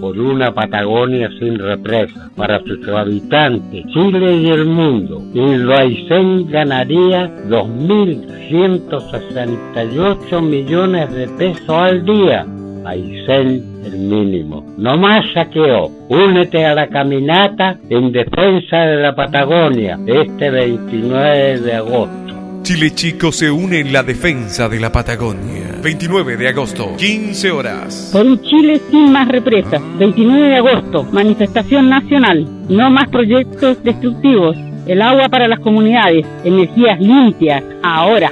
por una Patagonia sin represa para sus habitantes, Chile y el mundo. Aysén ganaría 2.168 millones de pesos al día. Aysén el mínimo. No más saqueo. Únete a la caminata en defensa de la Patagonia este 29 de agosto. Chile Chico se une en la defensa de la Patagonia. 29 de agosto, 15 horas. Por un Chile sin más represas. 29 de agosto, manifestación nacional. No más proyectos destructivos. El agua para las comunidades. Energías limpias. Ahora.